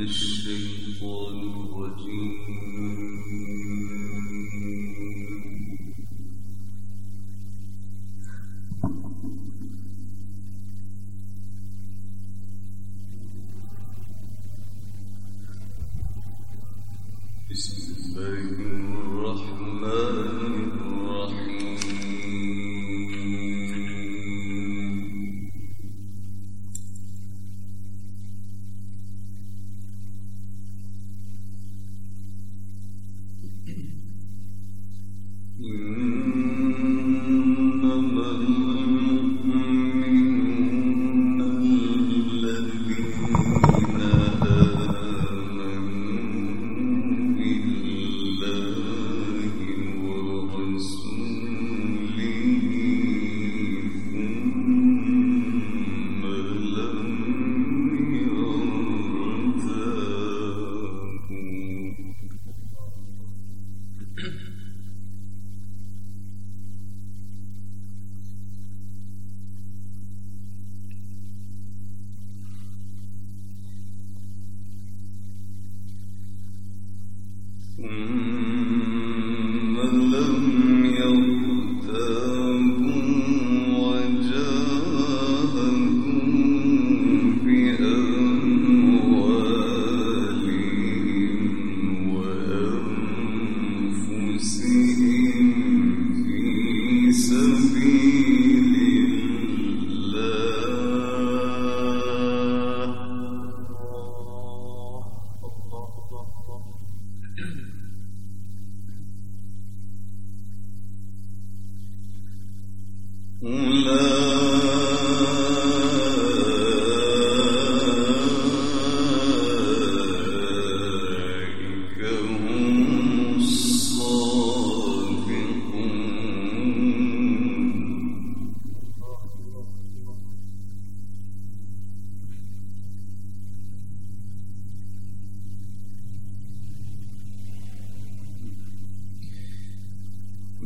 الشيطان الرجيم.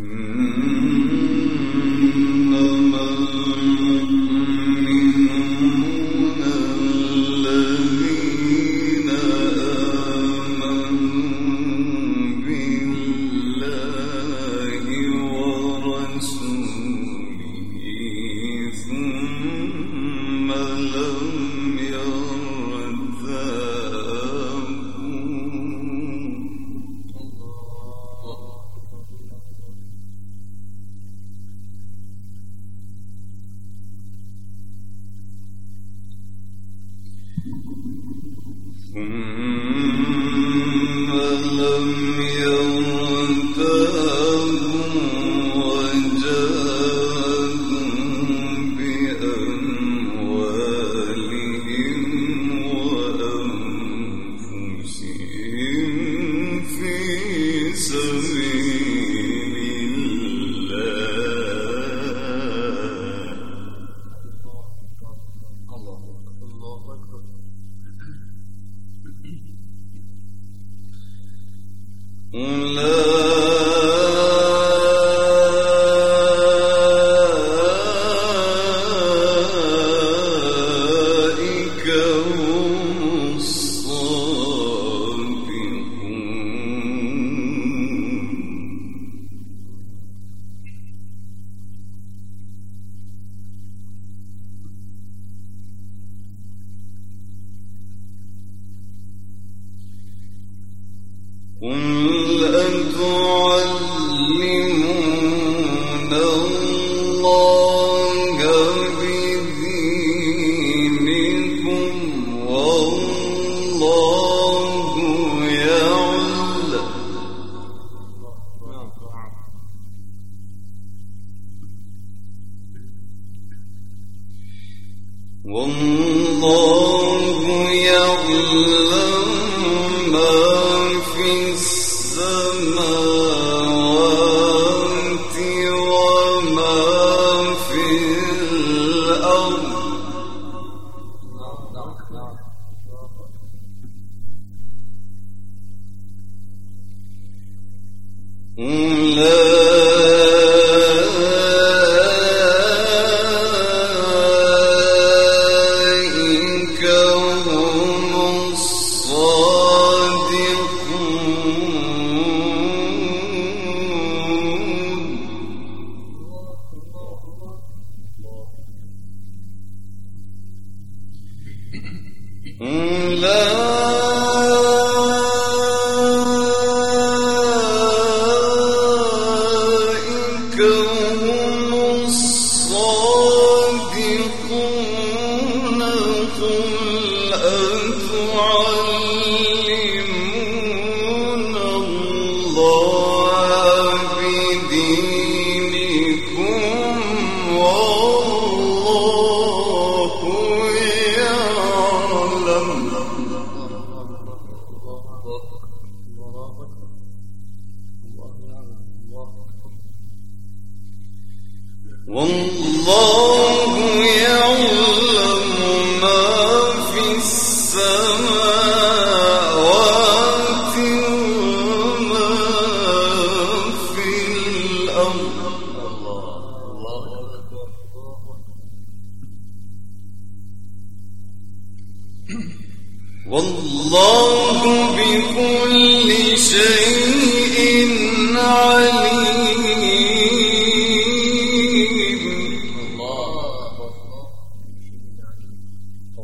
Mm. Alhamdulillah. أولئك يعلمون own. لا والله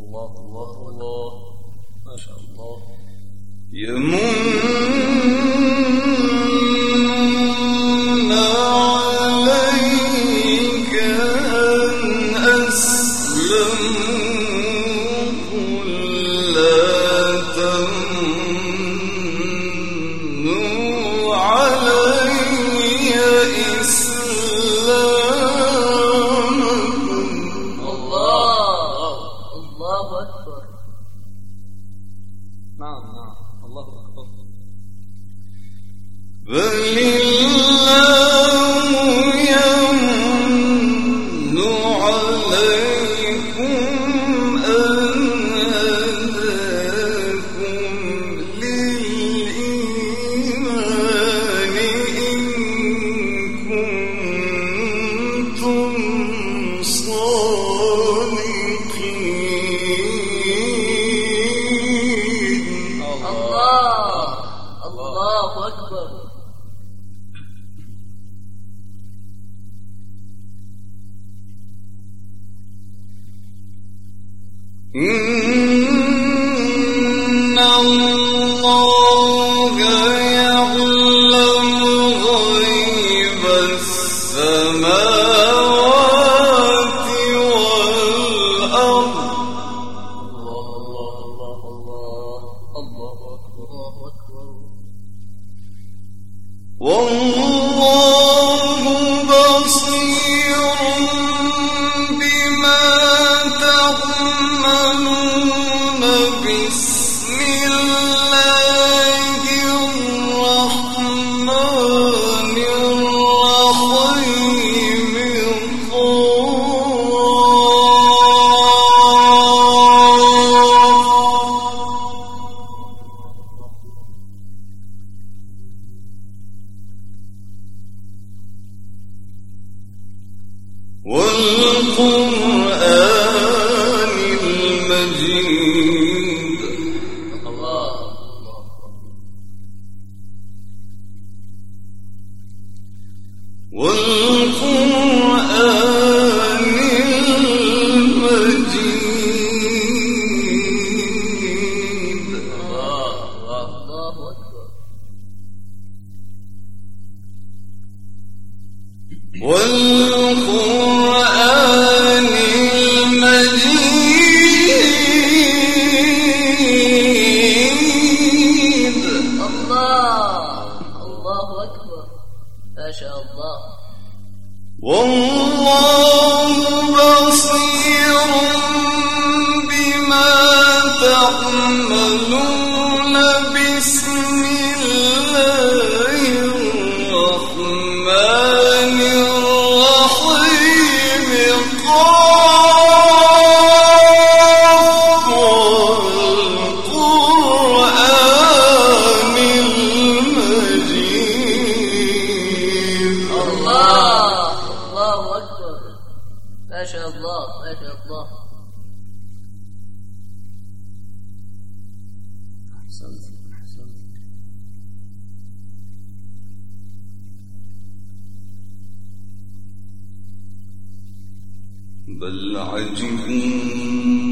الله الله الله. ما شاء الله. يا The إن الله One. بل عجبوا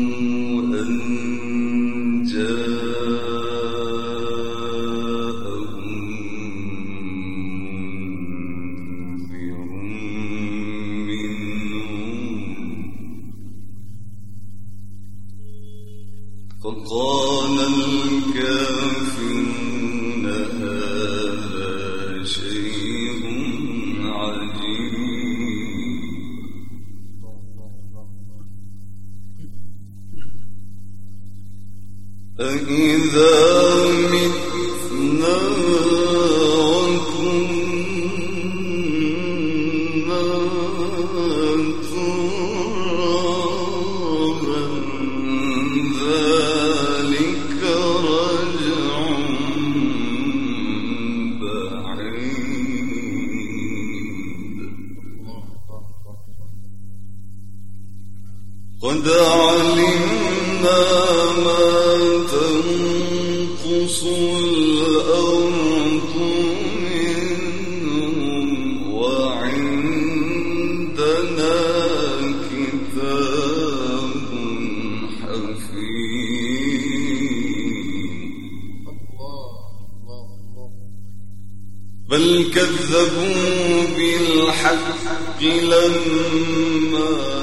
أَإِذَا ما تنقص الأرض منهم وعندنا كتاب حفيظ. بل كذبوا بالحق لما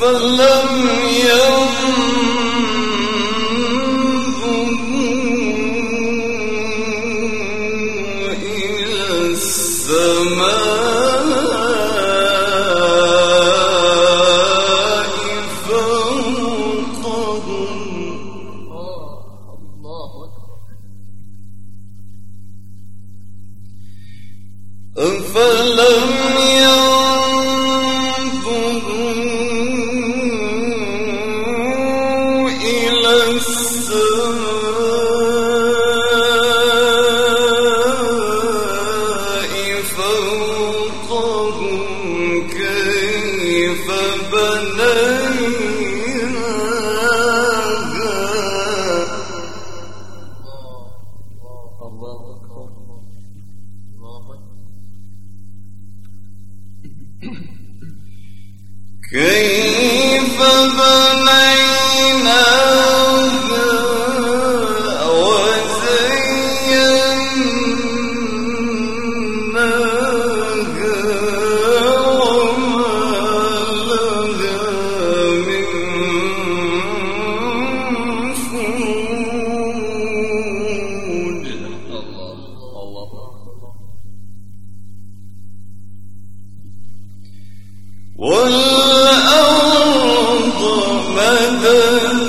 فلم ينظروا إلى السماء فوقهم. أفلم كيف بنينا أبدا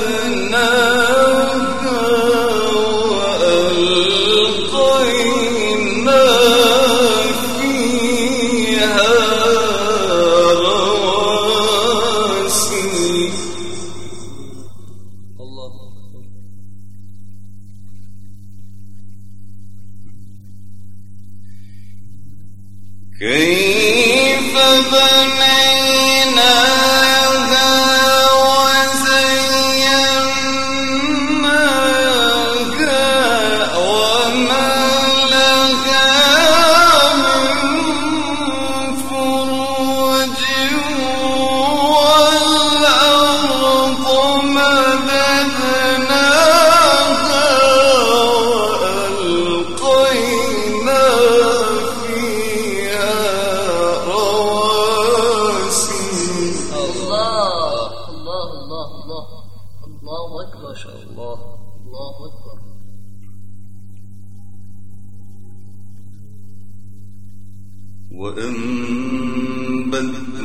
من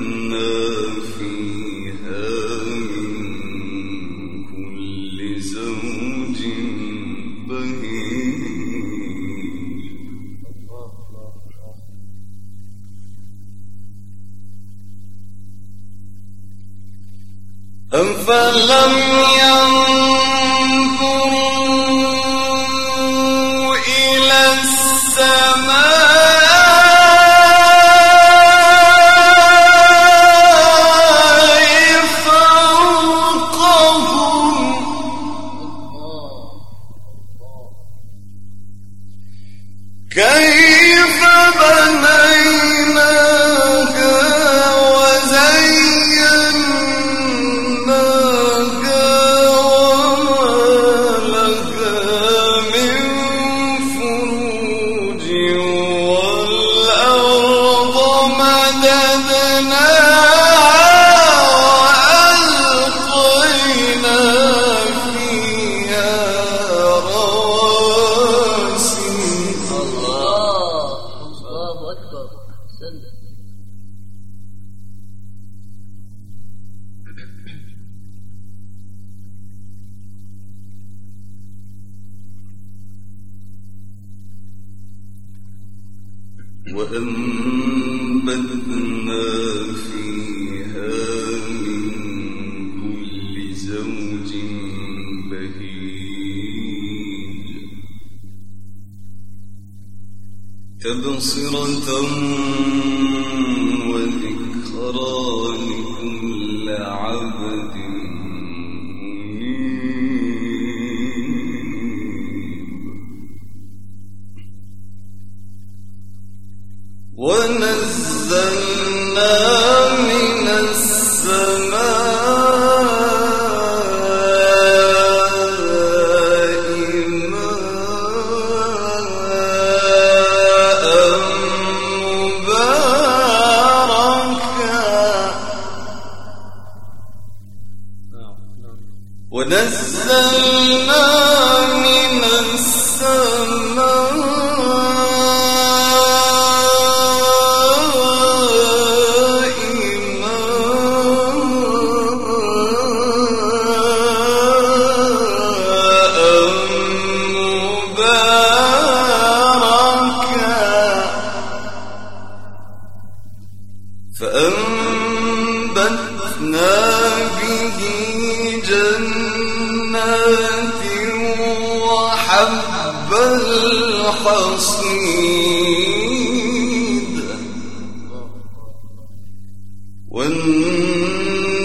book, Sunday.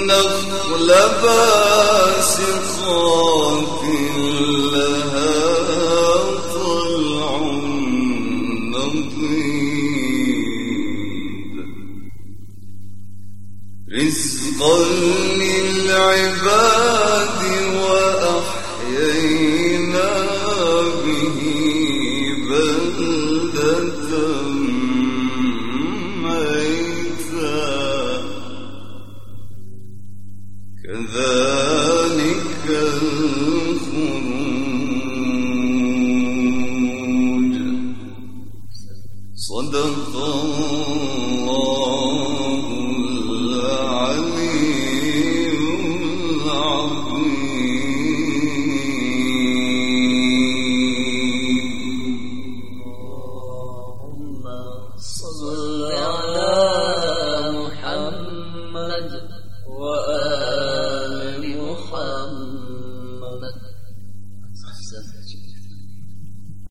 والنخل باسقات Uh...